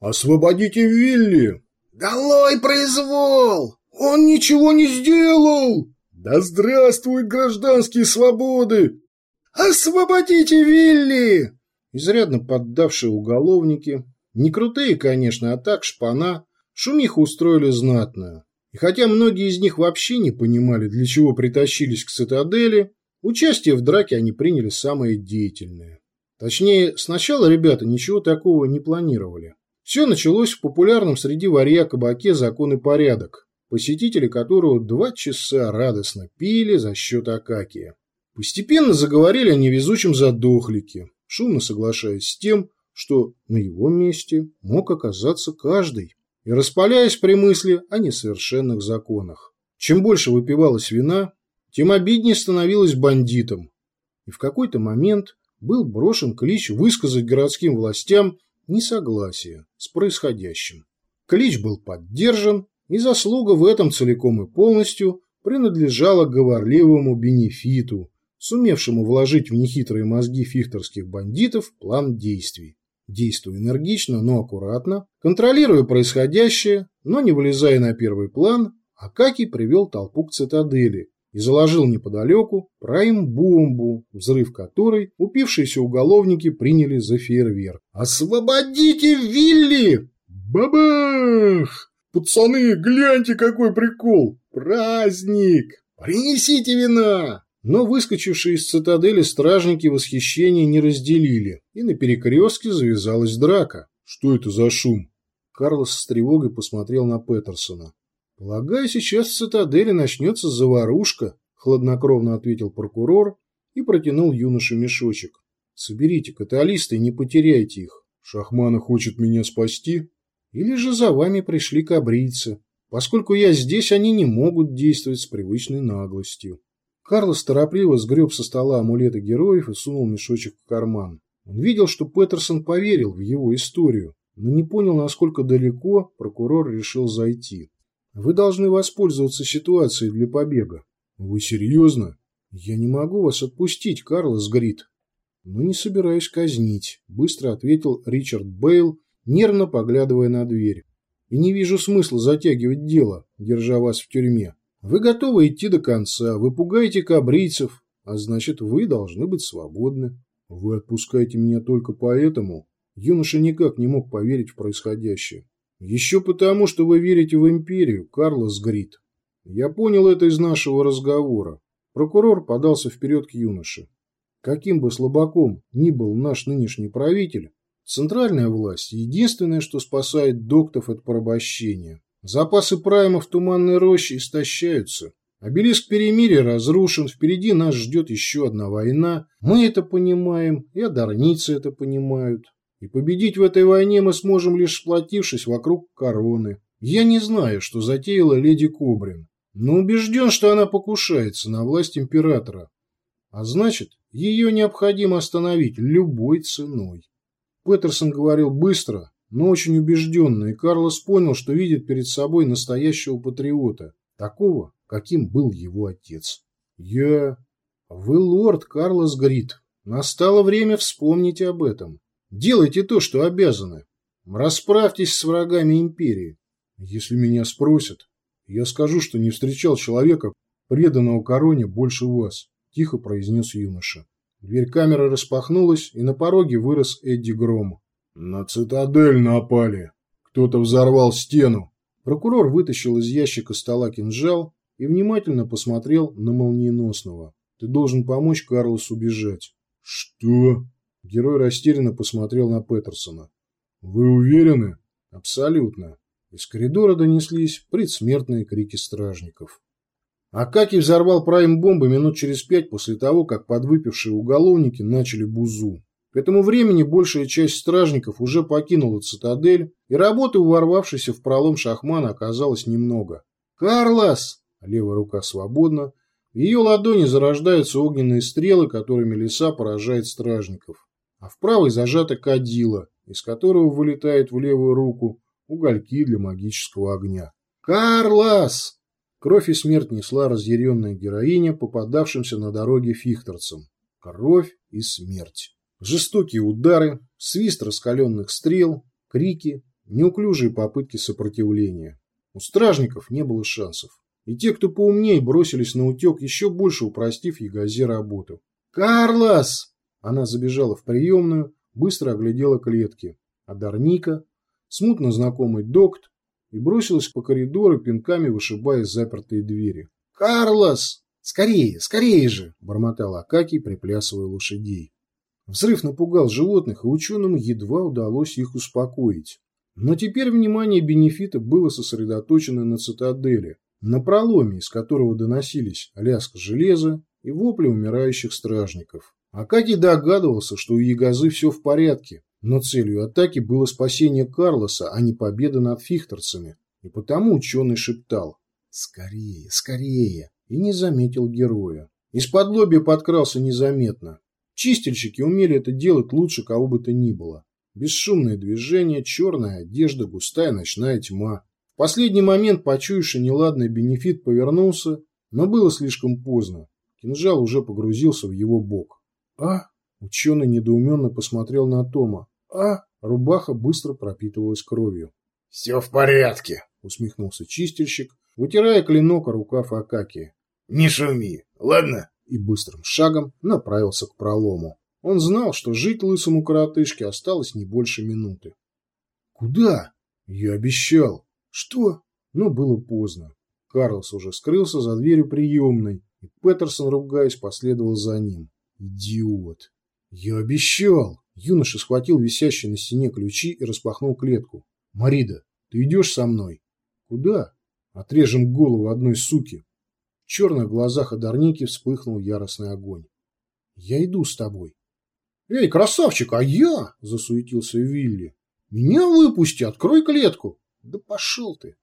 «Освободите Вилли!» «Долой произвол! Он ничего не сделал!» «Да здравствуют гражданские свободы!» «Освободите Вилли!» Изрядно поддавшие уголовники, не крутые, конечно, а так шпана, шумиху устроили знатную. И хотя многие из них вообще не понимали, для чего притащились к цитадели, участие в драке они приняли самое деятельное. Точнее, сначала ребята ничего такого не планировали. Все началось в популярном среди варья кабаке «Закон и порядок», посетители которого два часа радостно пили за счет Акакия. Постепенно заговорили о невезучем задохлике, шумно соглашаясь с тем, что на его месте мог оказаться каждый, и распаляясь при мысли о несовершенных законах. Чем больше выпивалось вина, тем обиднее становилось бандитам. И в какой-то момент был брошен клич высказать городским властям несогласие с происходящим. Клич был поддержан, и заслуга в этом целиком и полностью принадлежала говорливому бенефиту, сумевшему вложить в нехитрые мозги фихтерских бандитов план действий. Действуя энергично, но аккуратно, контролируя происходящее, но не вылезая на первый план, Акакий привел толпу к цитадели и заложил неподалеку прайм-бомбу, взрыв которой упившиеся уголовники приняли за фейерверк. «Освободите Вилли!» «Бабах! Пацаны, гляньте, какой прикол! Праздник! Принесите вина!» Но выскочившие из цитадели стражники восхищения не разделили, и на перекрестке завязалась драка. Что это за шум? Карлос с тревогой посмотрел на Петерсона. «Полагаю, сейчас в цитадели начнется заварушка», — хладнокровно ответил прокурор и протянул юноше мешочек. «Соберите каталисты и не потеряйте их. Шахмана хочет меня спасти? Или же за вами пришли кабрийцы. Поскольку я здесь, они не могут действовать с привычной наглостью». Карлос торопливо сгреб со стола амулеты героев и сунул мешочек в карман. Он видел, что Петерсон поверил в его историю, но не понял, насколько далеко прокурор решил зайти. Вы должны воспользоваться ситуацией для побега. Вы серьезно? Я не могу вас отпустить, Карлос Грит. Но не собираюсь казнить, быстро ответил Ричард Бейл, нервно поглядывая на дверь. И не вижу смысла затягивать дело, держа вас в тюрьме. Вы готовы идти до конца, вы пугаете кабрийцев, а значит, вы должны быть свободны. Вы отпускаете меня только поэтому? Юноша никак не мог поверить в происходящее. Еще потому, что вы верите в империю, Карлос Грит. Я понял это из нашего разговора. Прокурор подался вперед к юноше. Каким бы слабаком ни был наш нынешний правитель, центральная власть – единственное, что спасает доктов от порабощения. Запасы прайма в Туманной роще истощаются. Обелиск перемирия разрушен, впереди нас ждет еще одна война. Мы это понимаем, и одарницы это понимают. И победить в этой войне мы сможем лишь сплотившись вокруг короны. Я не знаю, что затеяла леди Кобрин, но убежден, что она покушается на власть императора. А значит, ее необходимо остановить любой ценой. Петерсон говорил быстро, но очень убежденно, и Карлос понял, что видит перед собой настоящего патриота, такого, каким был его отец. «Я... Вы лорд Карлос Грит. Настало время вспомнить об этом. Делайте то, что обязаны. Расправьтесь с врагами империи. Если меня спросят, я скажу, что не встречал человека, преданного короне, больше вас», – тихо произнес юноша. Дверь камеры распахнулась, и на пороге вырос Эдди Гром. На цитадель напали. Кто-то взорвал стену. Прокурор вытащил из ящика стола кинжал и внимательно посмотрел на молниеносного. Ты должен помочь Карлосу бежать. Что? Герой растерянно посмотрел на Петерсона. Вы уверены? Абсолютно. Из коридора донеслись предсмертные крики стражников. Акакий взорвал прайм-бомбы минут через пять после того, как подвыпившие уголовники начали бузу. К этому времени большая часть стражников уже покинула цитадель, и работы у ворвавшейся в пролом шахмана оказалось немного. «Карлос!» – левая рука свободна. В ее ладони зарождаются огненные стрелы, которыми леса поражает стражников. А в правой зажата кадила, из которого вылетает в левую руку угольки для магического огня. «Карлос!» Кровь и смерть несла разъяренная героиня, попадавшимся на дороге фихтерцам. Кровь и смерть. Жестокие удары, свист раскаленных стрел, крики, неуклюжие попытки сопротивления. У стражников не было шансов. И те, кто поумнее, бросились на утек, еще больше упростив Ягозе работу. «Карлос!» Она забежала в приемную, быстро оглядела клетки. А Дарника, смутно знакомый докт, и бросилась по коридору, пинками вышибая запертые двери. «Карлос! Скорее, скорее же!» – бормотал Акакий, приплясывая лошадей. Взрыв напугал животных, и ученому едва удалось их успокоить. Но теперь внимание бенефита было сосредоточено на цитадели, на проломе, из которого доносились лязг железа и вопли умирающих стражников. Акакий догадывался, что у Ягозы все в порядке, но целью атаки было спасение Карлоса, а не победа над фихтерцами. И потому ученый шептал «Скорее, скорее!» и не заметил героя. Из-под лобья подкрался незаметно. Чистильщики умели это делать лучше кого бы то ни было. Бесшумное движение, черная одежда, густая ночная тьма. В последний момент, почуявший неладный бенефит, повернулся, но было слишком поздно. Кинжал уже погрузился в его бок. «А?» Ученый недоуменно посмотрел на Тома. «А?» Рубаха быстро пропитывалась кровью. «Все в порядке», — усмехнулся чистильщик, вытирая клинок о рукав Акакия. «Не шуми, ладно?» И быстрым шагом направился к пролому. Он знал, что жить лысому коротышке осталось не больше минуты. «Куда?» «Я обещал». «Что?» Но было поздно. Карлос уже скрылся за дверью приемной, и Петерсон, ругаясь, последовал за ним. «Идиот!» «Я обещал!» Юноша схватил висящие на стене ключи и распахнул клетку. «Марида, ты идешь со мной?» «Куда?» «Отрежем голову одной суки». В черных глазах Одарники вспыхнул яростный огонь. «Я иду с тобой». «Эй, красавчик, а я?» – засуетился Вилли. «Меня выпусти, открой клетку». «Да пошел ты!»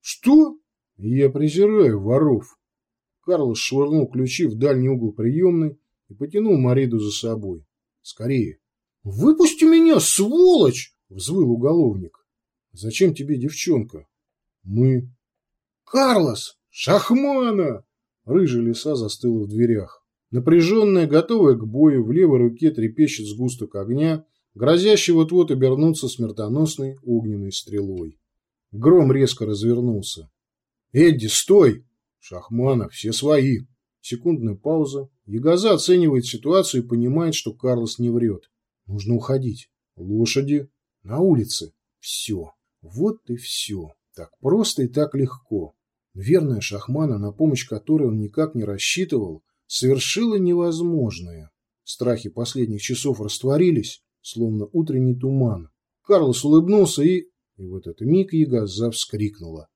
«Что?» «Я презираю воров». Карлос швырнул ключи в дальний угол приемной и потянул Мариду за собой. «Скорее!» «Выпусти меня, сволочь!» – взвыл уголовник. «Зачем тебе девчонка?» «Мы...» «Карлос! Шахмана!» Рыжая лиса застыла в дверях. Напряженная, готовая к бою, в левой руке трепещет сгусток огня, грозящий вот-вот обернуться смертоносной огненной стрелой. Гром резко развернулся. «Эдди, стой!» «Шахмана, все свои!» Секундная пауза. Ягоза оценивает ситуацию и понимает, что Карлос не врет. Нужно уходить. Лошади. На улице. Все. Вот и все. Так просто и так легко. Верная Шахмана, на помощь которой он никак не рассчитывал, совершила невозможное. Страхи последних часов растворились, словно утренний туман. Карлос улыбнулся и... И в этот миг Ягоза вскрикнула.